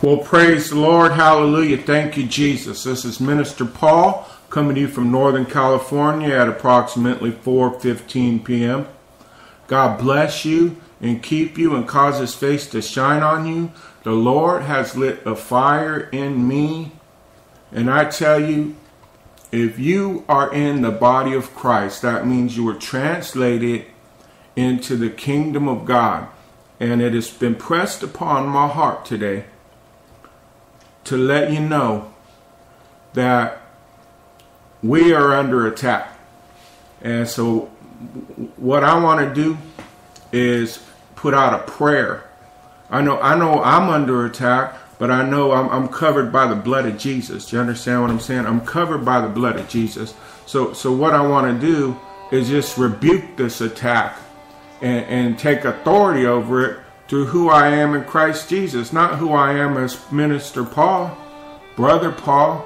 Well, praise the Lord. Hallelujah. Thank you, Jesus. This is Minister Paul coming to you from Northern California at approximately 4:15 p.m. God bless you and keep you and cause his face to shine on you. The Lord has lit a fire in me, and I tell you, if you are in the body of Christ, that means you were translated into the kingdom of God. And it has been pressed upon my heart today to let you know that we are under attack. And so, what I want to do is put out a prayer. I know, I know, I'm under attack, but I know I'm, I'm covered by the blood of Jesus. Do you understand what I'm saying? I'm covered by the blood of Jesus. So, so what I want to do is just rebuke this attack and, and take authority over it to who I am in Christ Jesus, not who I am as Minister Paul, Brother Paul,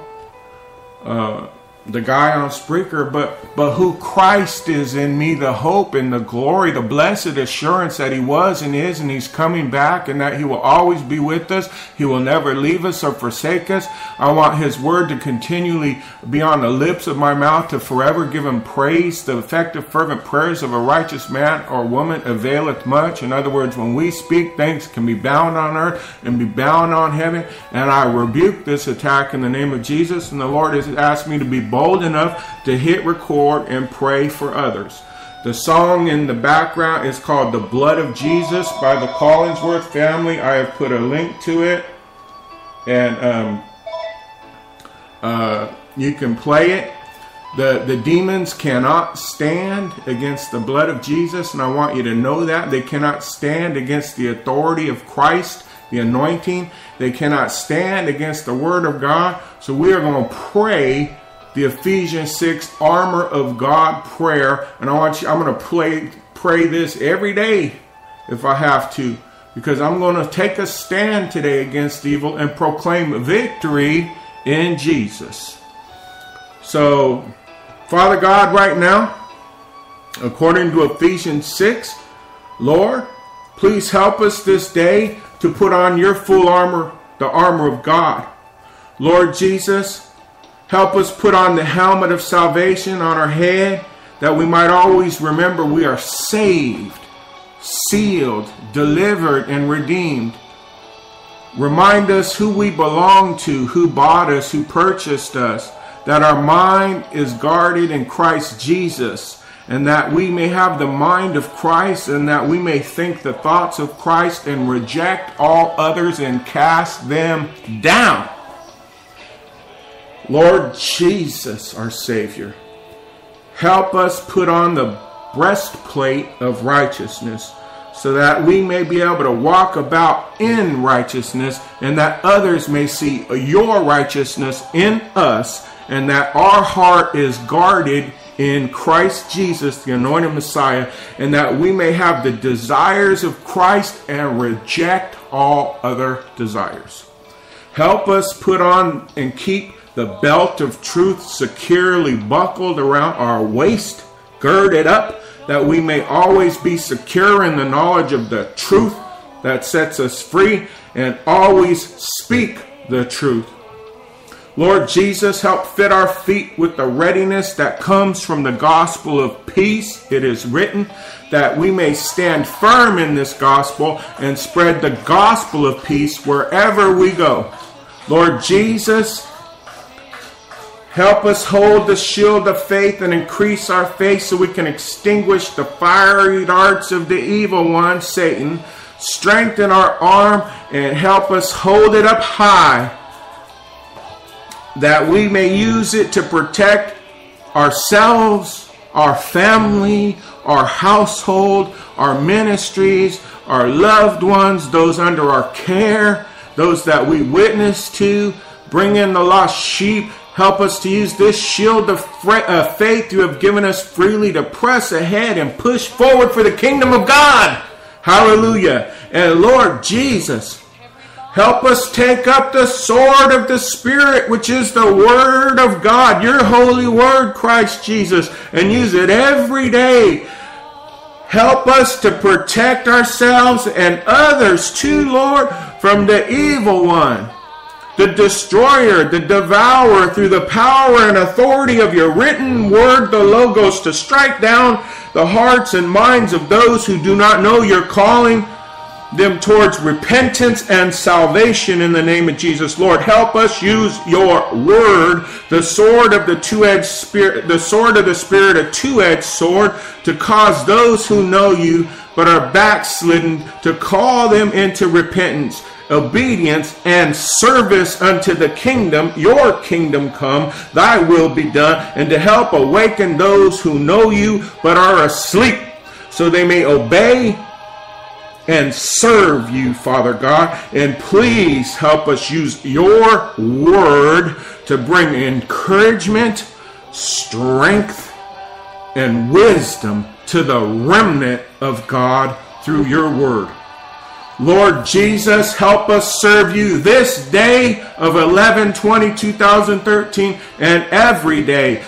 uh, the guy on Spreaker, but but who Christ is in me, the hope and the glory, the blessed assurance that He was and is, and He's coming back, and that He will always be with us. He will never leave us or forsake us. I want His word to continually be on the lips of my mouth to forever give Him praise. The effective, fervent prayers of a righteous man or woman availeth much. In other words, when we speak, things can be bound on earth and be bound on heaven. And I rebuke this attack in the name of Jesus. And the Lord has asked me to be bold enough to hit record and pray for others. The song in the background is called The Blood of Jesus by the Collingsworth family. I have put a link to it. And um, uh, you can play it. The, the demons cannot stand against the blood of Jesus, and I want you to know that. They cannot stand against the authority of Christ, the anointing. They cannot stand against the word of God. So we are going to pray the Ephesians 6 armor of God prayer. And I want you, I'm going to play, pray this every day if I have to, because I'm going to take a stand today against evil and proclaim victory in Jesus. So, Father God, right now, according to Ephesians 6, Lord, please help us this day to put on your full armor, the armor of God. Lord Jesus, Help us put on the helmet of salvation on our head that we might always remember we are saved, sealed, delivered, and redeemed. Remind us who we belong to, who bought us, who purchased us, that our mind is guarded in Christ Jesus, and that we may have the mind of Christ, and that we may think the thoughts of Christ and reject all others and cast them down. Lord Jesus, our Savior, help us put on the breastplate of righteousness so that we may be able to walk about in righteousness and that others may see your righteousness in us and that our heart is guarded in Christ Jesus, the anointed Messiah, and that we may have the desires of Christ and reject all other desires. Help us put on and keep the belt of truth securely buckled around our waist, girded up, that we may always be secure in the knowledge of the truth that sets us free and always speak the truth. Lord Jesus, help fit our feet with the readiness that comes from the gospel of peace. It is written that we may stand firm in this gospel and spread the gospel of peace wherever we go. Lord Jesus, Help us hold the shield of faith and increase our faith so we can extinguish the fiery darts of the evil one, Satan. Strengthen our arm and help us hold it up high that we may use it to protect ourselves, our family, our household, our ministries, our loved ones, those under our care, those that we witness to, bring in the lost sheep Help us to use this shield of uh, faith you have given us freely to press ahead and push forward for the kingdom of God. Hallelujah. And Lord Jesus, help us take up the sword of the Spirit, which is the Word of God, your holy Word, Christ Jesus, and use it every day Help us to protect ourselves and others too, Lord, from the evil one, the destroyer, the devourer, through the power and authority of your written word, the Logos, to strike down the hearts and minds of those who do not know your calling them towards repentance and salvation in the name of Jesus. Lord, help us use your word, the sword of the two-edged spirit, the sword of the spirit, a two-edged sword, to cause those who know you but are backslidden to call them into repentance, obedience, and service unto the kingdom. Your kingdom come, thy will be done, and to help awaken those who know you but are asleep so they may obey and serve you, Father God. And please help us use your word to bring encouragement, strength, and wisdom to the remnant of God through your word. Lord Jesus, help us serve you this day of 11 20 2013 and every day.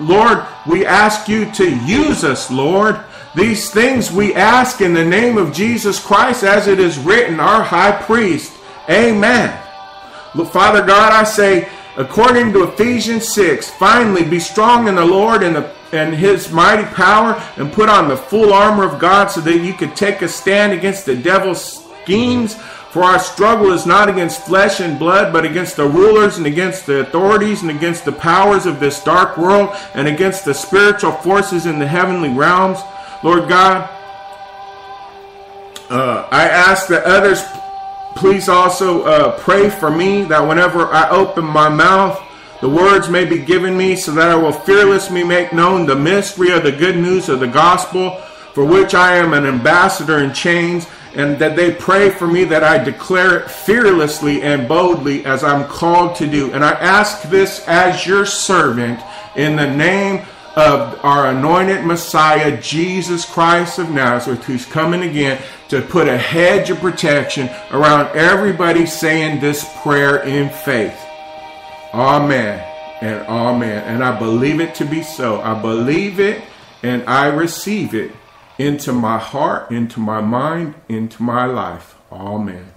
Lord, we ask you to use us, Lord these things we ask in the name of Jesus Christ, as it is written, our high priest. Amen. Look, Father God, I say, according to Ephesians 6, finally be strong in the Lord and, the, and his mighty power, and put on the full armor of God so that you can take a stand against the devil's schemes. For our struggle is not against flesh and blood, but against the rulers and against the authorities and against the powers of this dark world and against the spiritual forces in the heavenly realms. Lord God, uh, I ask that others please also uh, pray for me that whenever I open my mouth, the words may be given me so that I will fearlessly make known the mystery of the good news of the gospel, for which I am an ambassador in chains, and that they pray for me that I declare it fearlessly and boldly as I'm called to do. And I ask this as your servant in the name of our anointed Messiah, Jesus Christ of Nazareth, who's coming again to put a hedge of protection around everybody saying this prayer in faith. Amen and amen. And I believe it to be so. I believe it and I receive it into my heart, into my mind, into my life. Amen.